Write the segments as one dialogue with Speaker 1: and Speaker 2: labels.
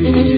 Speaker 1: Thank you.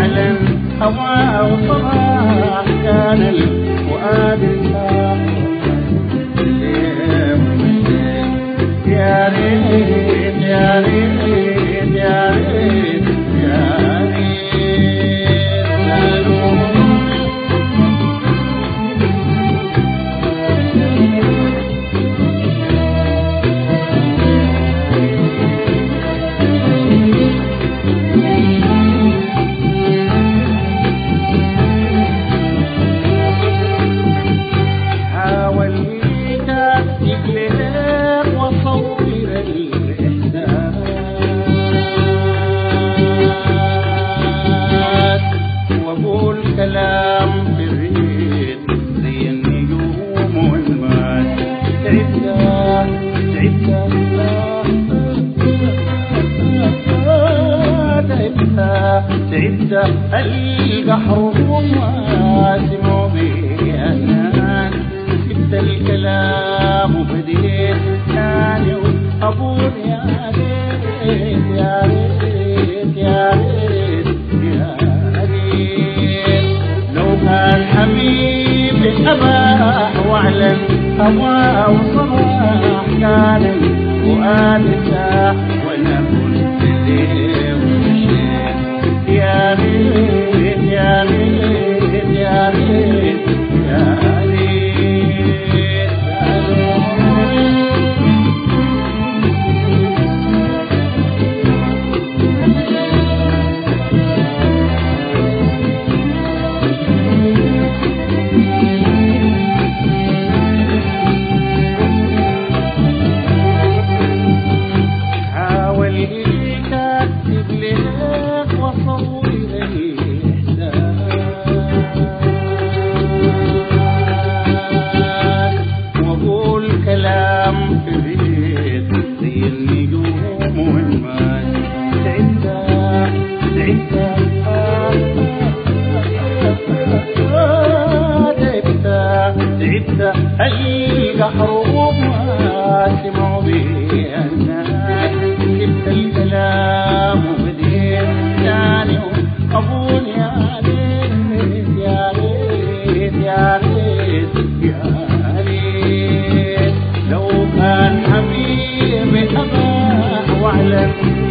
Speaker 1: أعلن هوى وصراح كان الفؤاد الله. تعبت البحر مواسم بيانان سبت الكلام وبديت ثاني أقول يا ريت يا ريت يا ريت يا ريت لو كان حبيب للأباح وأعلن هوى وصباح كان الفؤاد ساحر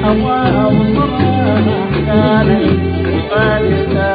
Speaker 1: هواه صرنا أحسانا يخالفا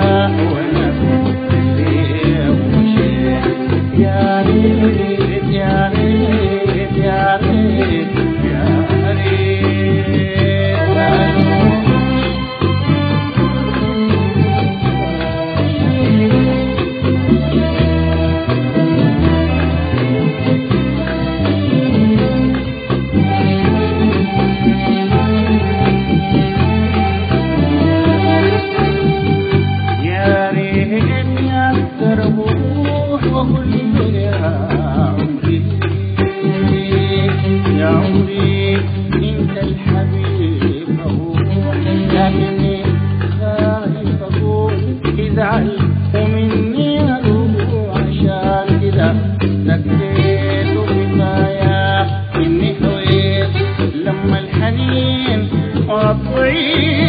Speaker 1: or a place.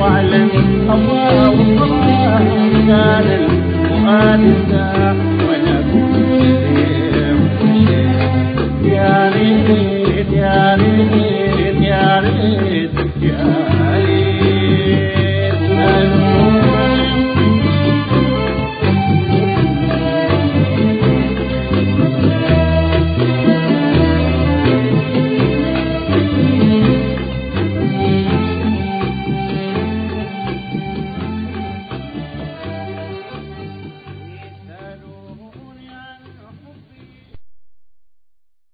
Speaker 1: وعلى الله الله كان الفؤاد الثاني Yeah.